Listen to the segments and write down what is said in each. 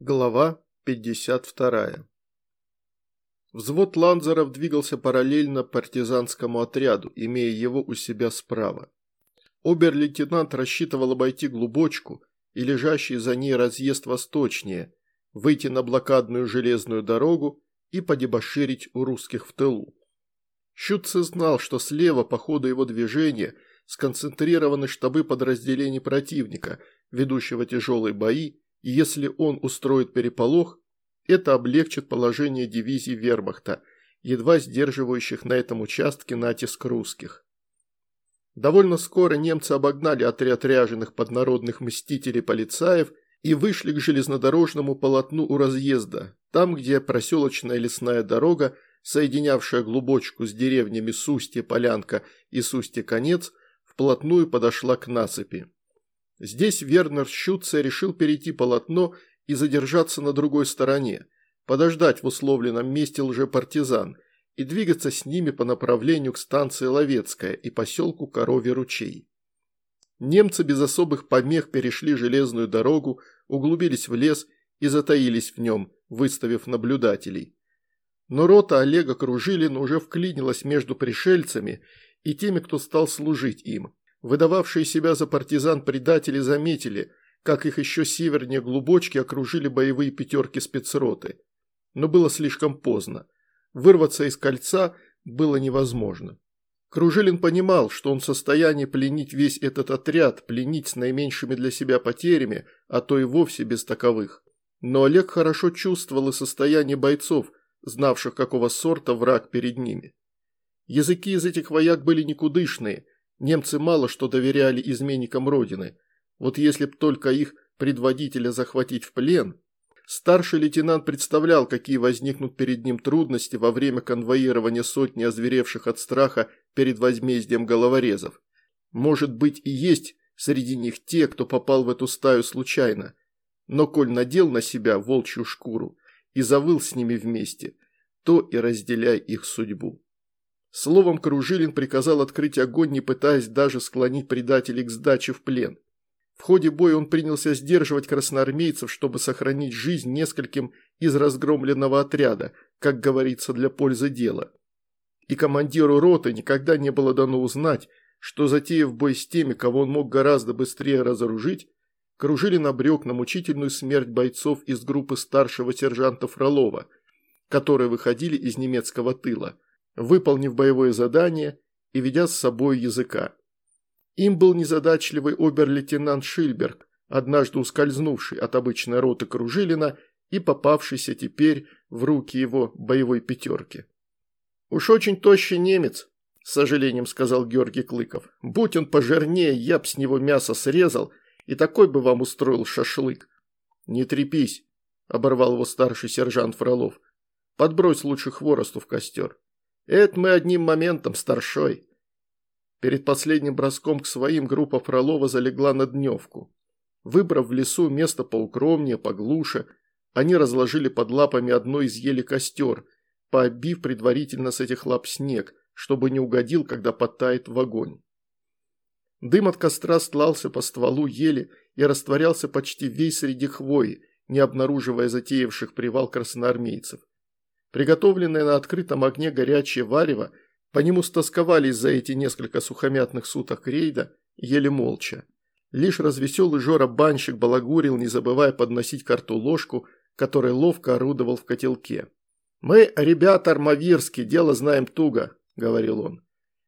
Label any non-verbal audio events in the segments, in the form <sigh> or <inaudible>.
Глава 52. Взвод ланзеров двигался параллельно партизанскому отряду, имея его у себя справа. Обер-лейтенант рассчитывал обойти глубочку и лежащий за ней разъезд восточнее, выйти на блокадную железную дорогу и подебоширить у русских в тылу. Щутце знал, что слева по ходу его движения сконцентрированы штабы подразделений противника, ведущего тяжелые бои, и если он устроит переполох, это облегчит положение дивизий вермахта, едва сдерживающих на этом участке натиск русских. Довольно скоро немцы обогнали отряд ряженых поднародных мстителей-полицаев и вышли к железнодорожному полотну у разъезда, там, где проселочная лесная дорога, соединявшая глубочку с деревнями Сустье-Полянка и Сустье-Конец, вплотную подошла к насыпи. Здесь Вернер Щутце решил перейти полотно и задержаться на другой стороне, подождать в условленном месте лжепартизан и двигаться с ними по направлению к станции Ловецкая и поселку Коровий ручей. Немцы без особых помех перешли железную дорогу, углубились в лес и затаились в нем, выставив наблюдателей. Но рота Олега Кружилина уже вклинилась между пришельцами и теми, кто стал служить им. Выдававшие себя за партизан предатели заметили, как их еще севернее глубочки окружили боевые пятерки спецроты. Но было слишком поздно. Вырваться из кольца было невозможно. Кружилин понимал, что он в состоянии пленить весь этот отряд, пленить с наименьшими для себя потерями, а то и вовсе без таковых. Но Олег хорошо чувствовал и состояние бойцов, знавших, какого сорта враг перед ними. Языки из этих вояк были никудышные – Немцы мало что доверяли изменникам Родины. Вот если б только их предводителя захватить в плен. Старший лейтенант представлял, какие возникнут перед ним трудности во время конвоирования сотни озверевших от страха перед возмездием головорезов. Может быть и есть среди них те, кто попал в эту стаю случайно. Но коль надел на себя волчью шкуру и завыл с ними вместе, то и разделяй их судьбу. Словом, Кружилин приказал открыть огонь, не пытаясь даже склонить предателей к сдаче в плен. В ходе боя он принялся сдерживать красноармейцев, чтобы сохранить жизнь нескольким из разгромленного отряда, как говорится, для пользы дела. И командиру роты никогда не было дано узнать, что, затеяв бой с теми, кого он мог гораздо быстрее разоружить, Кружилин обрек на мучительную смерть бойцов из группы старшего сержанта Фролова, которые выходили из немецкого тыла – выполнив боевое задание и ведя с собой языка. Им был незадачливый обер-лейтенант Шильберг, однажды ускользнувший от обычной роты Кружилина и попавшийся теперь в руки его боевой пятерки. «Уж очень тощий немец», – с сожалением сказал Георгий Клыков. «Будь он пожирнее, я б с него мясо срезал, и такой бы вам устроил шашлык». «Не трепись», – оборвал его старший сержант Фролов. «Подбрось лучше хворосту в костер». Это мы одним моментом, старшой. Перед последним броском к своим группа Фролова залегла на дневку. Выбрав в лесу место поукромнее, поглуше, они разложили под лапами одной из ели костер, пообив предварительно с этих лап снег, чтобы не угодил, когда подтает в огонь. Дым от костра стлался по стволу ели и растворялся почти весь среди хвои, не обнаруживая затеявших привал красноармейцев. Приготовленное на открытом огне горячее варево, по нему стосковались за эти несколько сухомятных суток рейда, еле молча. Лишь развеселый Жора-банщик балагурил, не забывая подносить карту ложку, которой ловко орудовал в котелке. «Мы, ребята армавирские, дело знаем туго», – говорил он.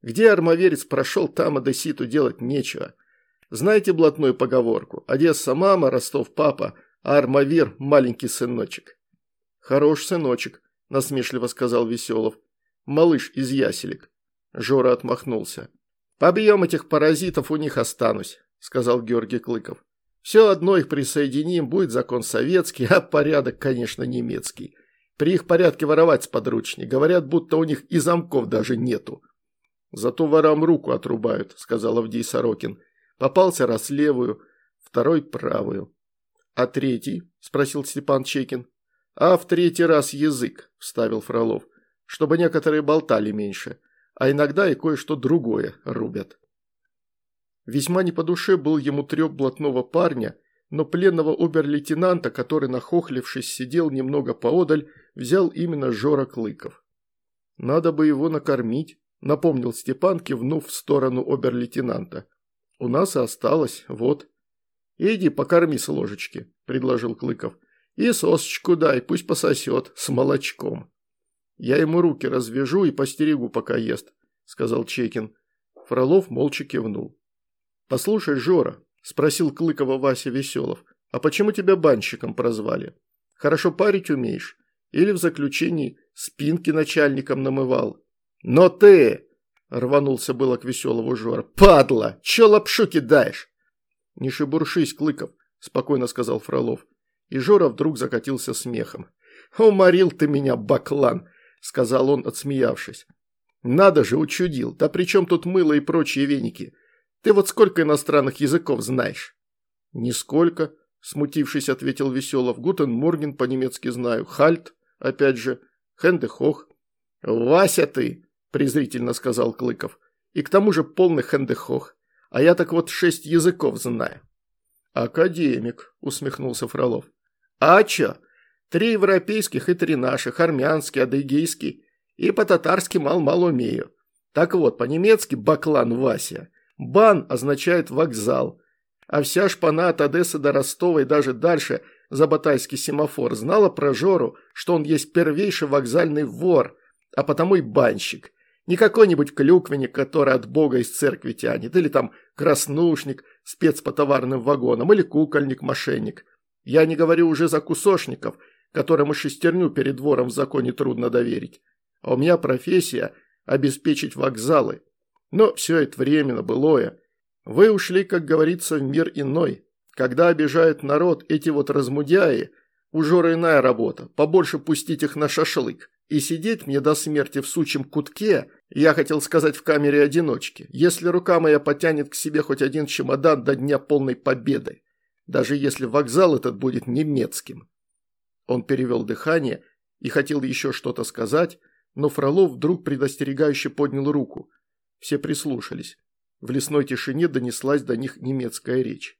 «Где армавирец прошел, там одесситу делать нечего. Знаете блатную поговорку? Одесса мама, Ростов папа, а армавир – маленький сыночек». «Хорош сыночек», – насмешливо сказал Веселов. «Малыш из яселек». Жора отмахнулся. «Побьем этих паразитов, у них останусь», – сказал Георгий Клыков. «Все одно их присоединим, будет закон советский, <laughs> а порядок, конечно, немецкий. При их порядке воровать сподручней. Говорят, будто у них и замков даже нету». «Зато ворам руку отрубают», – сказал Авдей Сорокин. «Попался раз левую, второй правую». «А третий?» – спросил Степан Чекин. «А в третий раз язык», – вставил Фролов, – «чтобы некоторые болтали меньше, а иногда и кое-что другое рубят». Весьма не по душе был ему треп блатного парня, но пленного обер-лейтенанта, который, нахохлившись, сидел немного поодаль, взял именно Жора Клыков. «Надо бы его накормить», – напомнил Степан, кивнув в сторону обер-лейтенанта. «У нас и осталось, вот». «Иди покорми с ложечки», – предложил Клыков. «И сосочку дай, пусть пососет, с молочком». «Я ему руки развяжу и постерегу, пока ест», – сказал Чекин. Фролов молча кивнул. «Послушай, Жора», – спросил Клыкова Вася Веселов, – «а почему тебя банщиком прозвали? Хорошо парить умеешь? Или в заключении спинки начальником намывал?» «Но ты!» – рванулся было к Веселову Жора. «Падла! Че лапшу кидаешь?» «Не шебуршись, Клыков», – спокойно сказал Фролов. И Жора вдруг закатился смехом. «Уморил ты меня, баклан!» – сказал он, отсмеявшись. «Надо же, учудил. Да при чем тут мыло и прочие веники? Ты вот сколько иностранных языков знаешь?» «Нисколько», – смутившись, ответил Веселов. «Guten Morgen по-немецки знаю. Halt, опять же. Hände hoch». «Вася ты!» – презрительно сказал Клыков. «И к тому же полный хендехох. А я так вот шесть языков знаю». «Академик», – усмехнулся Фролов. «А чё? Три европейских и три наших, армянский, адыгейский. И по-татарски мал-мал умею. Так вот, по-немецки «баклан Вася». «Бан» означает «вокзал». А вся шпана от Одессы до Ростова и даже дальше за батайский семафор знала про Жору, что он есть первейший вокзальный вор, а потому и банщик. Не какой-нибудь клюквенник, который от бога из церкви тянет, или там краснушник, спец по товарным вагонам, или кукольник-мошенник. Я не говорю уже за кусошников, которым и шестерню перед двором в законе трудно доверить. А у меня профессия – обеспечить вокзалы. Но все это временно, былое. Вы ушли, как говорится, в мир иной. Когда обижают народ эти вот размудяи, у Жора иная работа, побольше пустить их на шашлык. И сидеть мне до смерти в сучьем кутке, я хотел сказать в камере одиночки, если рука моя потянет к себе хоть один чемодан до дня полной победы, даже если вокзал этот будет немецким. Он перевел дыхание и хотел еще что-то сказать, но Фролов вдруг предостерегающе поднял руку. Все прислушались. В лесной тишине донеслась до них немецкая речь.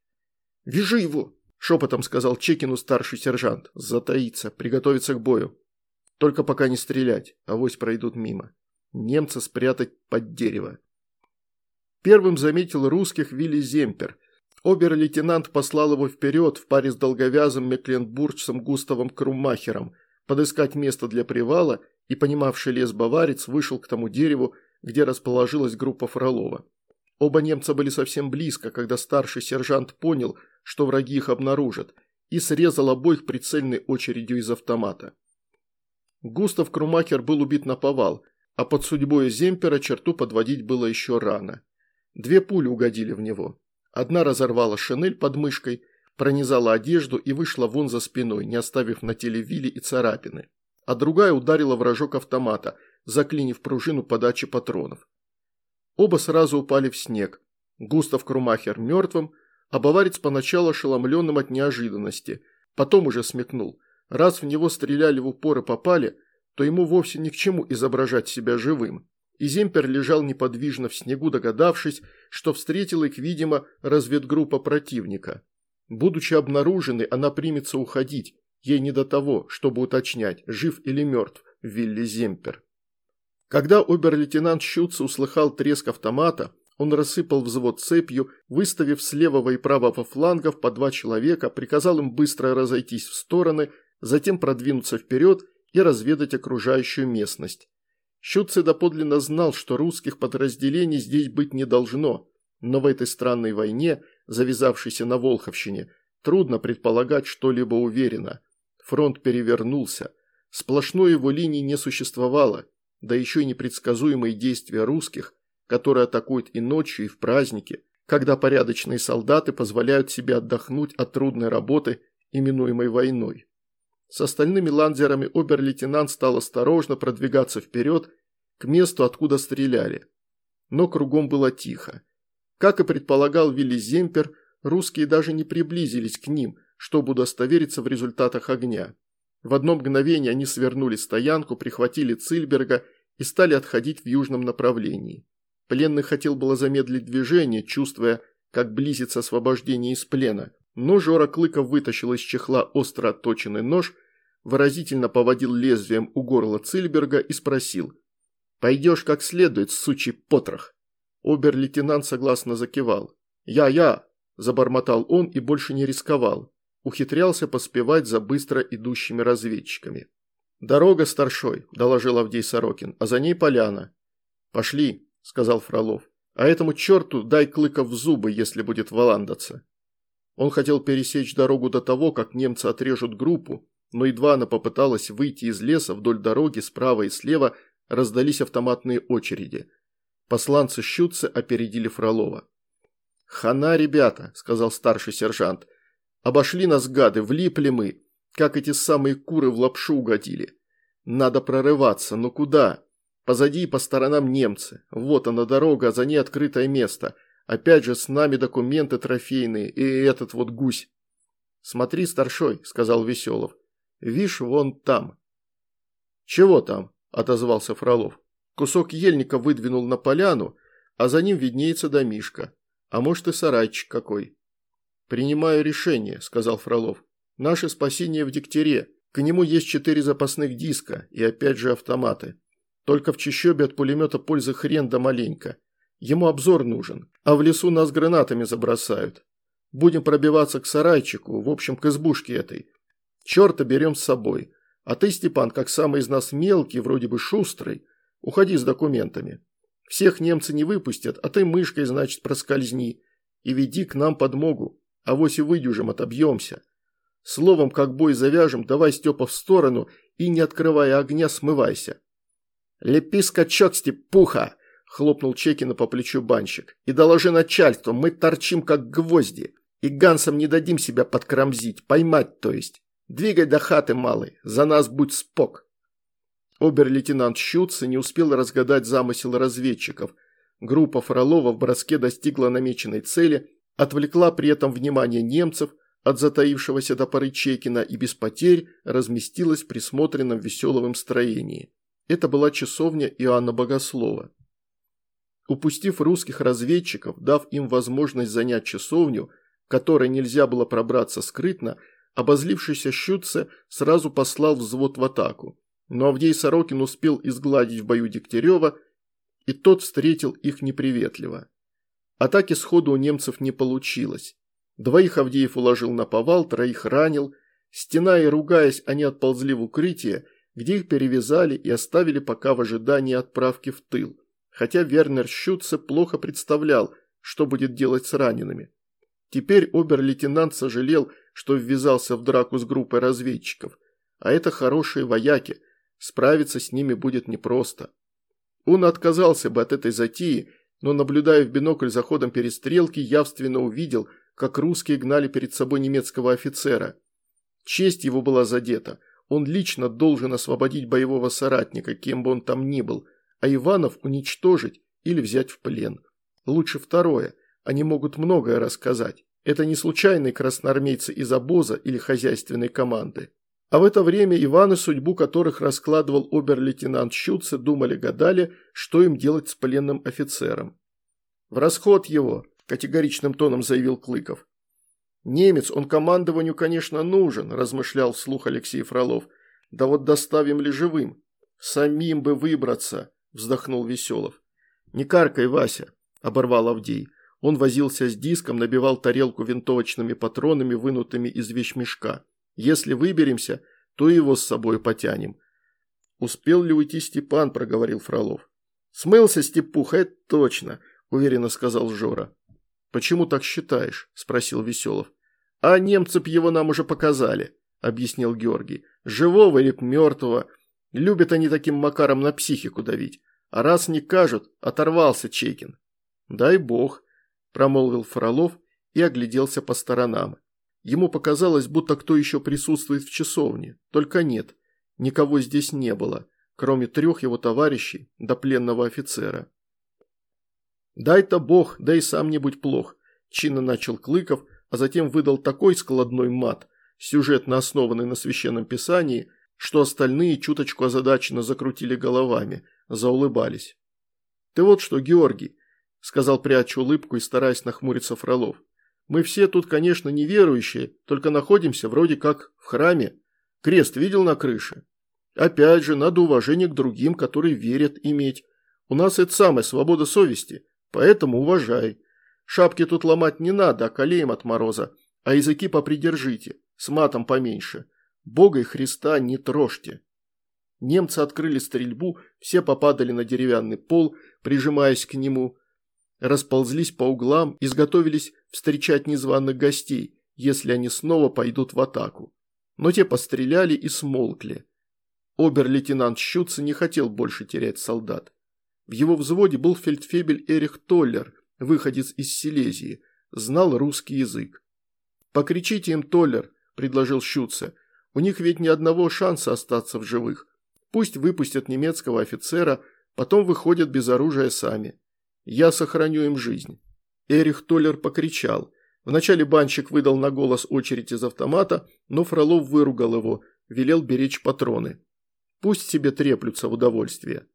«Вяжи его!» – шепотом сказал Чекину старший сержант. «Затаиться, приготовиться к бою. Только пока не стрелять, авось пройдут мимо. Немца спрятать под дерево». Первым заметил русских Вилли Земпер. Обер-лейтенант послал его вперед в паре с долговязым мекленбургцем Густавом Круммахером подыскать место для привала – и понимавший лес баварец вышел к тому дереву, где расположилась группа Фролова. Оба немца были совсем близко, когда старший сержант понял, что враги их обнаружат, и срезал обоих прицельной очередью из автомата. Густав Крумахер был убит на повал, а под судьбой Земпера черту подводить было еще рано. Две пули угодили в него. Одна разорвала шинель под мышкой, пронизала одежду и вышла вон за спиной, не оставив на теле вили и царапины а другая ударила вражок автомата, заклинив пружину подачи патронов. Оба сразу упали в снег. Густав Крумахер мертвым, а баварец поначалу ошеломленным от неожиданности, потом уже смекнул. Раз в него стреляли в упор и попали, то ему вовсе ни к чему изображать себя живым. И Земпер лежал неподвижно в снегу, догадавшись, что встретила их, видимо, разведгруппа противника. Будучи обнаруженной, она примется уходить, Ей не до того, чтобы уточнять, жив или мертв Вилли Земпер. Когда обер-лейтенант Щуц услыхал треск автомата, он рассыпал взвод цепью, выставив с левого и правого флангов по два человека, приказал им быстро разойтись в стороны, затем продвинуться вперед и разведать окружающую местность. Щуце доподлинно знал, что русских подразделений здесь быть не должно, но в этой странной войне, завязавшейся на Волховщине, трудно предполагать что-либо уверенно. Фронт перевернулся. Сплошной его линии не существовало, да еще и непредсказуемые действия русских, которые атакуют и ночью, и в праздники, когда порядочные солдаты позволяют себе отдохнуть от трудной работы, именуемой войной. С остальными ландерами обер-лейтенант стал осторожно продвигаться вперед к месту, откуда стреляли. Но кругом было тихо. Как и предполагал Вилли Земпер, русские даже не приблизились к ним, чтобы удостовериться в результатах огня. В одно мгновение они свернули стоянку, прихватили Цильберга и стали отходить в южном направлении. Пленный хотел было замедлить движение, чувствуя, как близится освобождение из плена, Но Жора Клыков вытащил из чехла остро отточенный нож, выразительно поводил лезвием у горла Цильберга и спросил. «Пойдешь как следует, сучий потрох!» Обер-лейтенант согласно закивал. «Я-я!» – забормотал он и больше не рисковал. Ухитрялся поспевать за быстро идущими разведчиками. «Дорога старшой», – доложил Авдей Сорокин, – «а за ней поляна». «Пошли», – сказал Фролов. «А этому черту дай клыков в зубы, если будет валандаться». Он хотел пересечь дорогу до того, как немцы отрежут группу, но едва она попыталась выйти из леса вдоль дороги справа и слева раздались автоматные очереди. Посланцы Щутца опередили Фролова. «Хана, ребята», – сказал старший сержант. «Обошли нас гады, влипли мы, как эти самые куры в лапшу угодили. Надо прорываться, но куда? Позади и по сторонам немцы. Вот она дорога, а за ней открытое место. Опять же с нами документы трофейные и этот вот гусь». «Смотри, старшой», – сказал Веселов. «Вишь, вон там». «Чего там?» – отозвался Фролов. Кусок ельника выдвинул на поляну, а за ним виднеется домишка. А может и сарайчик какой. «Принимаю решение», – сказал Фролов. «Наше спасение в Дегтяре. К нему есть четыре запасных диска и опять же автоматы. Только в чащобе от пулемета пользы хрен да маленько. Ему обзор нужен, а в лесу нас гранатами забросают. Будем пробиваться к сарайчику, в общем, к избушке этой. Черта берем с собой. А ты, Степан, как самый из нас мелкий, вроде бы шустрый, уходи с документами. Всех немцы не выпустят, а ты мышкой, значит, проскользни. И веди к нам подмогу. А вось и выдюжим, отобьемся. Словом, как бой завяжем, давай, Степа, в сторону и, не открывая огня, смывайся. «Лепи скачок, Степуха!» – хлопнул Чекина по плечу банщик. «И доложи начальству, мы торчим, как гвозди. И гансам не дадим себя подкрамзить, поймать, то есть. Двигай до хаты, малый, за нас будь спок». Обер-лейтенант Щуца не успел разгадать замысел разведчиков. Группа Фролова в броске достигла намеченной цели, отвлекла при этом внимание немцев от затаившегося до поры Чекина и без потерь разместилась в присмотренном веселовом строении. Это была часовня Иоанна Богослова. Упустив русских разведчиков, дав им возможность занять часовню, которой нельзя было пробраться скрытно, обозлившийся Щутце сразу послал взвод в атаку. Но Авдей Сорокин успел изгладить в бою Дегтярева, и тот встретил их неприветливо. Атаки сходу у немцев не получилось. Двоих Авдеев уложил на повал, троих ранил. Стена и ругаясь, они отползли в укрытие, где их перевязали и оставили пока в ожидании отправки в тыл. Хотя Вернер Щутце плохо представлял, что будет делать с ранеными. Теперь обер-лейтенант сожалел, что ввязался в драку с группой разведчиков. А это хорошие вояки, Справиться с ними будет непросто. Он отказался бы от этой затеи, но, наблюдая в бинокль за ходом перестрелки, явственно увидел, как русские гнали перед собой немецкого офицера. Честь его была задета. Он лично должен освободить боевого соратника, кем бы он там ни был, а Иванов уничтожить или взять в плен. Лучше второе. Они могут многое рассказать. Это не случайные красноармейцы из обоза или хозяйственной команды. А в это время Иваны, судьбу которых раскладывал обер-лейтенант Щуце, думали-гадали, что им делать с пленным офицером. «В расход его», – категоричным тоном заявил Клыков. «Немец, он командованию, конечно, нужен», – размышлял вслух Алексей Фролов. «Да вот доставим ли живым?» «Самим бы выбраться», – вздохнул Веселов. «Не каркай, Вася», – оборвал Авдей. Он возился с диском, набивал тарелку винтовочными патронами, вынутыми из вещмешка. Если выберемся, то его с собой потянем. Успел ли уйти Степан, проговорил Фролов. Смылся Степуха, это точно, уверенно сказал Жора. Почему так считаешь? спросил Веселов. А немцы б его нам уже показали, объяснил Георгий. Живого или мертвого. Любят они таким макаром на психику давить. А раз не кажут, оторвался Чекин. Дай бог, промолвил Фролов и огляделся по сторонам. Ему показалось, будто кто еще присутствует в часовне. Только нет, никого здесь не было, кроме трех его товарищей до пленного офицера. «Дай-то бог, да и сам не будь плох», – чинно начал Клыков, а затем выдал такой складной мат, сюжетно основанный на священном писании, что остальные чуточку озадаченно закрутили головами, заулыбались. «Ты вот что, Георгий», – сказал пряча улыбку и стараясь нахмуриться Фролов, Мы все тут, конечно, неверующие, только находимся вроде как в храме. Крест видел на крыше? Опять же, надо уважение к другим, которые верят иметь. У нас это самая свобода совести, поэтому уважай. Шапки тут ломать не надо, а околеем от мороза, а языки попридержите, с матом поменьше. Бога и Христа не трожьте. Немцы открыли стрельбу, все попадали на деревянный пол, прижимаясь к нему, расползлись по углам, изготовились встречать незваных гостей, если они снова пойдут в атаку. Но те постреляли и смолкли. Обер-лейтенант Щуца не хотел больше терять солдат. В его взводе был фельдфебель Эрих Толлер, выходец из Силезии, знал русский язык. «Покричите им, Толлер», – предложил Щуце, – «у них ведь ни одного шанса остаться в живых. Пусть выпустят немецкого офицера, потом выходят без оружия сами. Я сохраню им жизнь». Эрих Толлер покричал. Вначале банщик выдал на голос очередь из автомата, но Фролов выругал его, велел беречь патроны. Пусть себе треплются в удовольствие.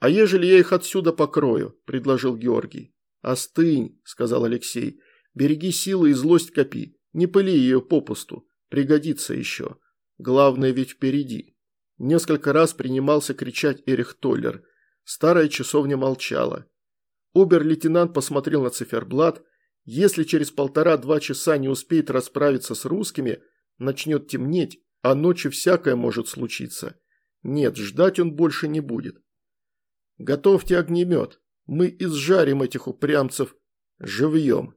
«А ежели я их отсюда покрою?» – предложил Георгий. «Остынь», – сказал Алексей. «Береги силы и злость копи. Не пыли ее попусту. Пригодится еще. Главное ведь впереди». Несколько раз принимался кричать Эрих Толлер. Старая часовня молчала. Обер-лейтенант посмотрел на циферблат. Если через полтора-два часа не успеет расправиться с русскими, начнет темнеть, а ночью всякое может случиться. Нет, ждать он больше не будет. Готовьте огнемет. Мы изжарим этих упрямцев живьем.